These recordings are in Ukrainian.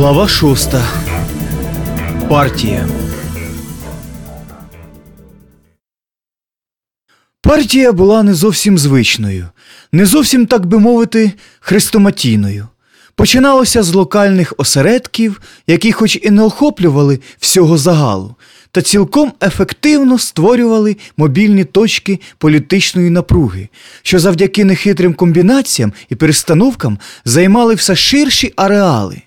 Глава шоста. Партія. Партія була не зовсім звичною, не зовсім, так би мовити, хрестоматійною. Починалося з локальних осередків, які, хоч і не охоплювали всього загалу, та цілком ефективно створювали мобільні точки політичної напруги, що завдяки нехитрим комбінаціям і перестановкам займали все ширші ареали.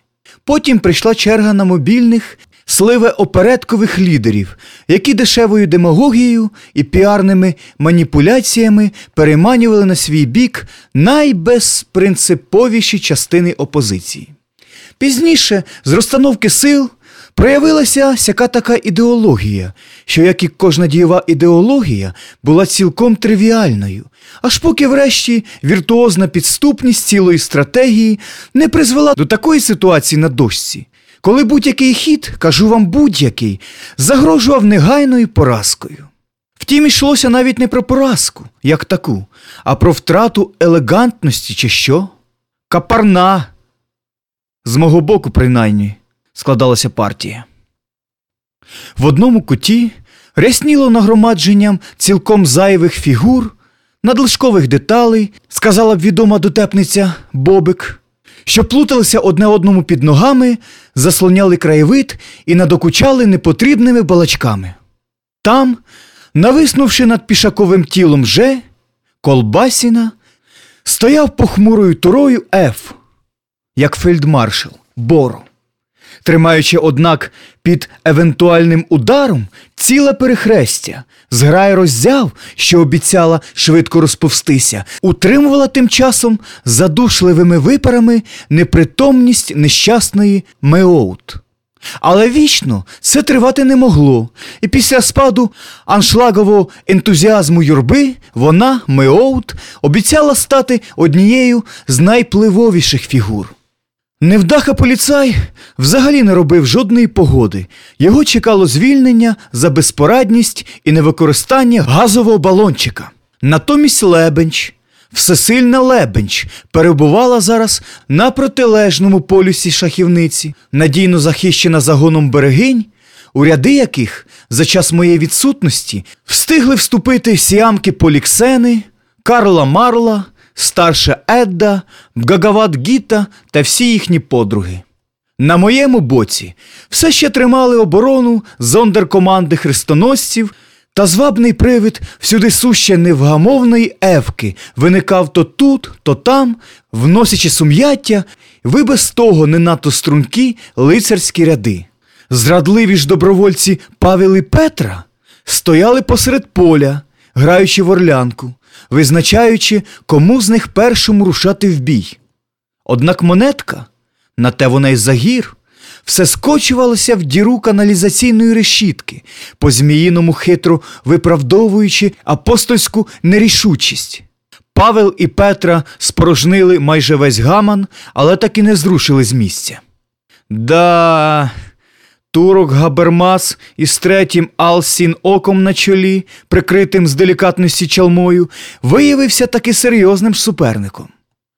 Потім прийшла черга на мобільних сливе-опередкових лідерів, які дешевою демагогією і піарними маніпуляціями переманювали на свій бік найбезпринциповіші частини опозиції. Пізніше, з розстановки сил, проявилася сяка така ідеологія, що, як і кожна дієва ідеологія, була цілком тривіальною, аж поки врешті віртуозна підступність цілої стратегії не призвела до такої ситуації на дошці, коли будь-який хід, кажу вам будь-який, загрожував негайною поразкою. Втім, йшлося навіть не про поразку, як таку, а про втрату елегантності чи що? Капарна. З мого боку, принаймні, складалася партія. В одному куті рясніло нагромадженням цілком зайвих фігур, надлишкових деталей, сказала б відома дотепниця Бобик, що плуталися одне одному під ногами, заслоняли краєвид і надокучали непотрібними балачками. Там, нависнувши над пішаковим тілом Же, Колбасіна, стояв похмурою турою Ф, як фельдмаршал Боро, тримаючи, однак, під евентуальним ударом ціле перехрестя, зграя роззяв, що обіцяла швидко розповстися, утримувала тим часом задушливими випарами непритомність нещасної Меоут. Але вічно це тривати не могло, і після спаду аншлагового ентузіазму юрби вона, Меоут, обіцяла стати однією з найпливовіших фігур. Невдаха поліцай взагалі не робив жодної погоди. Його чекало звільнення за безпорадність і невикористання газового балончика. Натомість Лебенч, всесильна Лебенч, перебувала зараз на протилежному полюсі шахівниці, надійно захищена загоном берегинь, у ряди яких за час моєї відсутності встигли вступити сіамки Поліксени, Карла Марла, старша Едда, Гагават Гіта та всі їхні подруги. На моєму боці все ще тримали оборону зондеркоманди хрестоносців, та звабний привид всюди суще невгамовної евки виникав то тут, то там, вносячи сум'яття, ви без того не надто стрункі лицарські ряди. Зрадливі ж добровольці Павел і Петра стояли посеред поля, граючи в орлянку, визначаючи, кому з них першому рушати в бій. Однак монетка, на те вона й загір, все скочувалося в діру каналізаційної решітки, по зміїному хитро виправдовуючи апостольську нерішучість. Павел і Петра спорожнили майже весь гаман, але так і не зрушили з місця. Да, турок Габермас із третім Алсін оком на чолі, прикритим з делікатності чалмою, виявився таки серйозним суперником.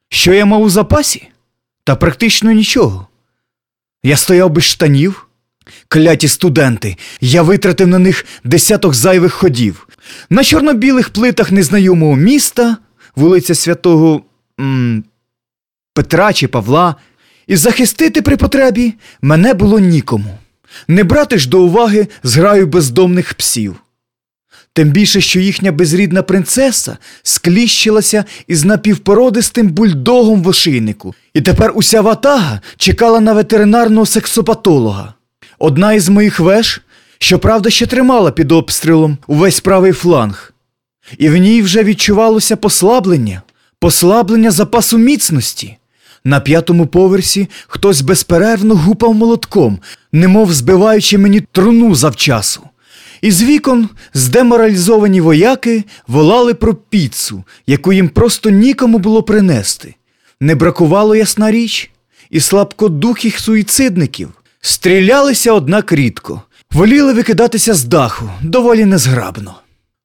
Що я мав у запасі? Та практично нічого. Я стояв без штанів. Кляті студенти, я витратив на них десяток зайвих ходів. На чорно-білих плитах незнайомого міста, вулиця святого м, Петра чи Павла, і захистити при потребі мене було нікому. Не брати ж до уваги зграю бездомних псів. Тим більше, що їхня безрідна принцеса скліщилася із напівпородистим бульдогом в ошийнику, і тепер уся ватага чекала на ветеринарного сексопатолога. Одна із моїх веж, щоправда, ще тримала під обстрілом увесь правий фланг, і в ній вже відчувалося послаблення, послаблення запасу міцності. На п'ятому поверсі хтось безперервно гупав молотком, немов збиваючи мені труну завчасу. Із вікон здеморалізовані вояки волали про піцу, яку їм просто нікому було принести. Не бракувало ясна річ, і слабкодухих суїцидників стрілялися, однак рідко, воліли викидатися з даху доволі незграбно.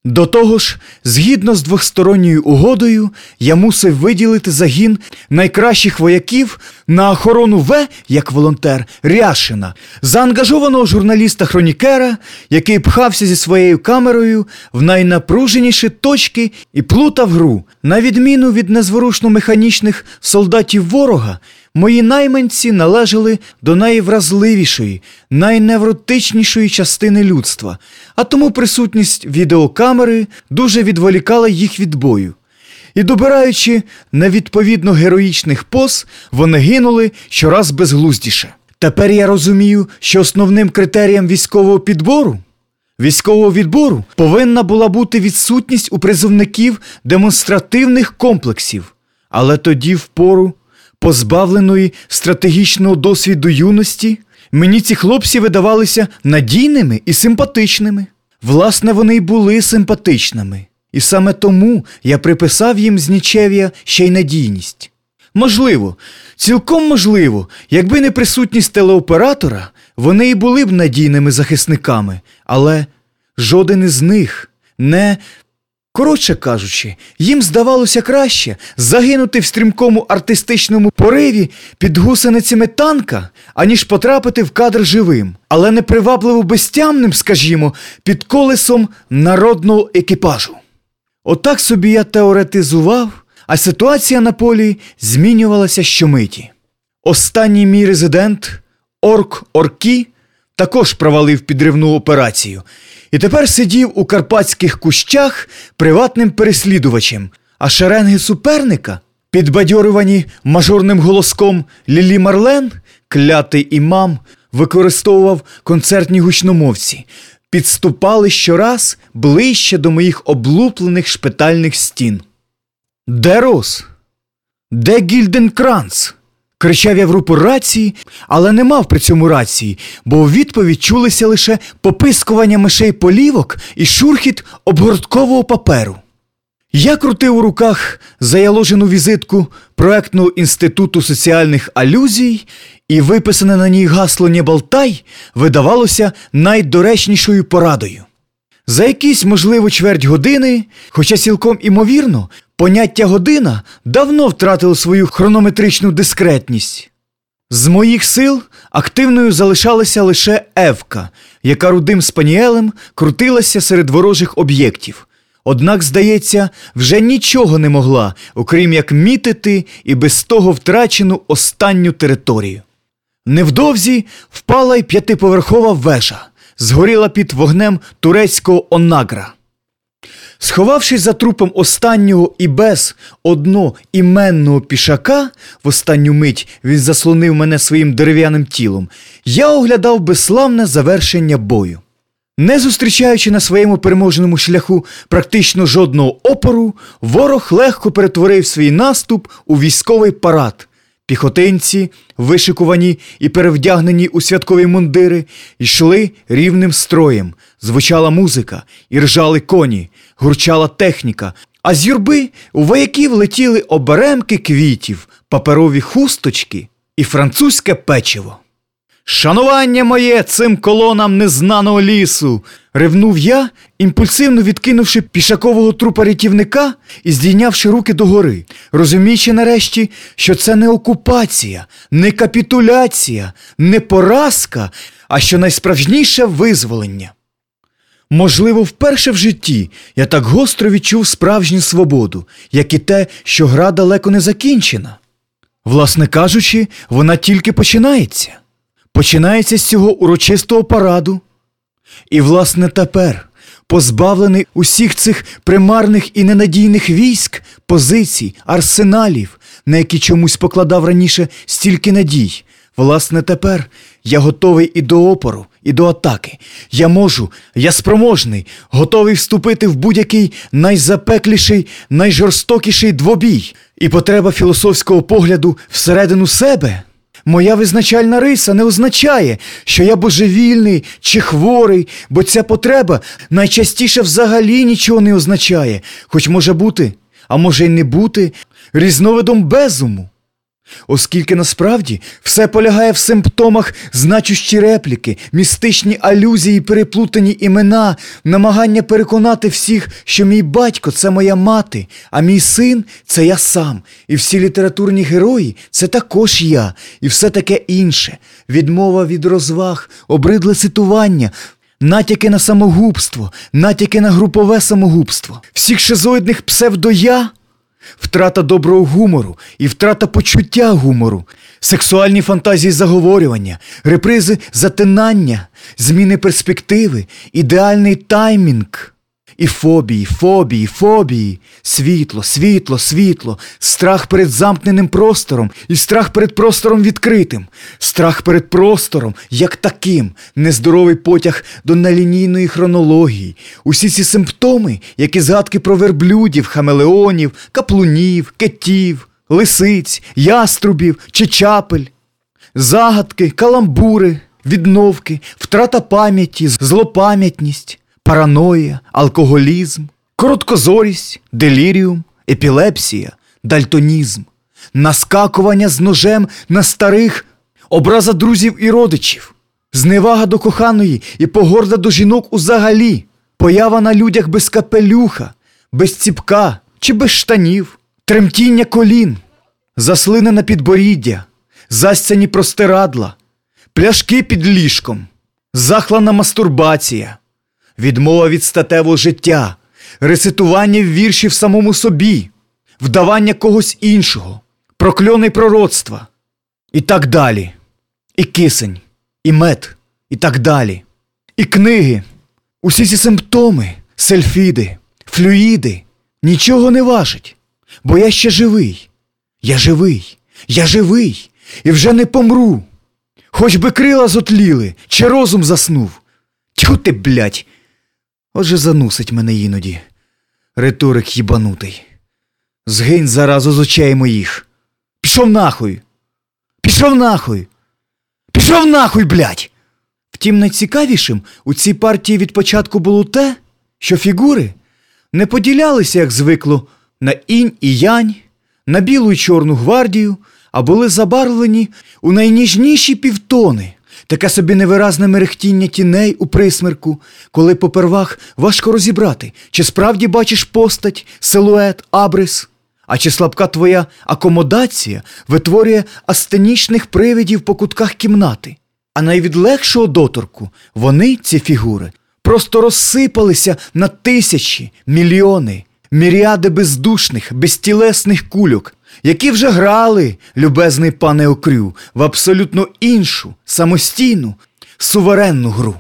До того ж, згідно з двосторонньою угодою, я мусив виділити загін найкращих вояків на охорону В, як волонтер, Ряшина, заангажованого журналіста-хронікера, який пхався зі своєю камерою в найнапруженіші точки і плутав гру. На відміну від незворушно механічних солдатів ворога, мої найманці належали до найвразливішої, найневротичнішої частини людства, а тому присутність відеокамери дуже відволікала їх від бою. І добираючи невідповідно героїчних поз, вони гинули щораз безглуздіше. Тепер я розумію, що основним критерієм військового підбору військового відбору повинна була бути відсутність у призовників демонстративних комплексів, але тоді, в пору позбавленої стратегічного досвіду юності, мені ці хлопці видавалися надійними і симпатичними. Власне, вони й були симпатичними, і саме тому я приписав їм з нічев'я ще й надійність. Можливо, цілком можливо, якби не присутність телеоператора, вони і були б надійними захисниками, але жоден із них не. Коротше кажучи, їм здавалося краще загинути в стрімкому артистичному пориві під гусеницями танка, аніж потрапити в кадр живим, але непривабливо безтямним, скажімо, під колесом народного екіпажу. Отак собі я теоретизував, а ситуація на полі змінювалася щомиті. Останній мій резидент, Орк Оркі, також провалив підривну операцію і тепер сидів у карпатських кущах приватним переслідувачем, а шеренги суперника, підбадьорювані мажорним голоском Лілі Марлен, клятий імам, використовував концертні гучномовці, підступали щораз ближче до моїх облуплених шпитальних стін. Де Рос? Де Гільденкранц? Кричав я в рупор рації, але не мав при цьому рації, бо у відповідь чулися лише попискування мишей полівок і шурхіт обгорткового паперу. Я крутив у руках заяложену візитку проектного інституту соціальних алюзій, і виписане на ній гасло «Не болтай» видавалося найдоречнішою порадою. За якісь, можливо, чверть години, хоча цілком імовірно, поняття година давно втратило свою хронометричну дискретність. З моїх сил активною залишалася лише Евка, яка рудим спаніелем крутилася серед ворожих об'єктів. Однак, здається, вже нічого не могла, окрім як мітити і без того втрачену останню територію. Невдовзі впала й п'ятиповерхова вежа, згоріла під вогнем турецького онагра. Сховавшись за трупом останнього і без одноіменного пішака, в останню мить він заслонив мене своїм дерев'яним тілом, я оглядав безславне завершення бою. Не зустрічаючи на своєму переможному шляху практично жодного опору, ворог легко перетворив свій наступ у військовий парад. Піхотинці, вишикувані і перевдягнені у святкові мундири, йшли рівним строєм, звучала музика, і ржали коні, гурчала техніка, а з юрби у вояків летіли оберемки квітів, паперові хусточки і французьке печиво. Шанування моє цим колонам незнаного лісу. ревнув я, імпульсивно відкинувши пішакового трупа рятівника і здійнявши руки догори, розуміючи нарешті, що це не окупація, не капітуляція, не поразка, а що найсправжніше визволення. Можливо, вперше в житті я так гостро відчув справжню свободу, як і те, що гра далеко не закінчена. Власне кажучи, вона тільки починається починається з цього урочистого параду. І, власне, тепер, позбавлений усіх цих примарних і ненадійних військ, позицій, арсеналів, на які чомусь покладав раніше стільки надій, власне, тепер я готовий і до опору, і до атаки. Я можу, я спроможний, готовий вступити в будь-який найзапекліший, найжорстокіший двобій, і потреба філософського погляду всередину себе. Моя визначальна риса не означає, що я божевільний чи хворий, бо ця потреба найчастіше взагалі нічого не означає, хоч може бути, а може й не бути різновидом безуму. Оскільки насправді все полягає в симптомах значущі репліки, містичні алюзії, переплутані імена, намагання переконати всіх, що мій батько це моя мати, а мій син це я сам, і всі літературні герої це також я, і все таке інше, відмова від розваг, обридле цитування. Натяки на самогубство, натяки на групове самогубство, всіх шизоїдних псевдоя Втрата доброго гумору і втрата почуття гумору, сексуальні фантазії заговорювання, репризи затинання, зміни перспективи, ідеальний таймінг. І фобії, фобії, фобії, світло, світло, світло, страх перед замкненим простором і страх перед простором відкритим, страх перед простором як таким, нездоровий потяг до нелінійної хронології. Усі ці симптоми, які згадки про верблюдів, хамелеонів, каплунів, кетів, лисиць, яструбів чи чапель, загадки, каламбури, відновки, втрата пам'яті, злопам'ятність параноя, алкоголізм, короткозорість, деліріум, епілепсія, дальтонізм, наскакування з ножем на старих, образа друзів і родичів, зневага до коханої і погорда до жінок узагалі, поява на людях без капелюха, без ціпка чи без штанів, тремтіння колін, заслинене підборіддя, засцяні простирадла, пляшки під ліжком, захлана мастурбація відмова від статевого життя, рецитування віршів самому собі, вдавання когось іншого, прокльони пророцтва. І так далі, і кисень, і мед, і так далі, і книги, усі ці симптоми, сельфіди, флюїди. Нічого не важать, бо я ще живий, я живий, я живий. І вже не помру. Хоч би крила зотліли, чи розум заснув. Тьху ти, блядь, Отже, занусить мене іноді. Риторик їбанутий. Згинь заразу з очей моїх. Пішов нахуй. Пішов нахуй. Пішов нахуй, блядь. Втім, найцікавішим у цій партії від початку було те, що фігури не поділялися, як звикло, на інь і янь, на білу й чорну гвардію, а були забарвлені у найніжніші півтони. Таке собі невиразне мерехтіння тіней у присмерку, коли попервах важко розібрати, чи справді бачиш постать, силует, абрис, а чи слабка твоя акомодація витворює астенічних привидів по кутках кімнати. А найвідлегшого доторку вони, ці фігури, просто розсипалися на тисячі, мільйони, міріади бездушних, безтілесних кульок, які вже грали, любезний пане Окрю, в абсолютно іншу, самостійну, суверенну гру.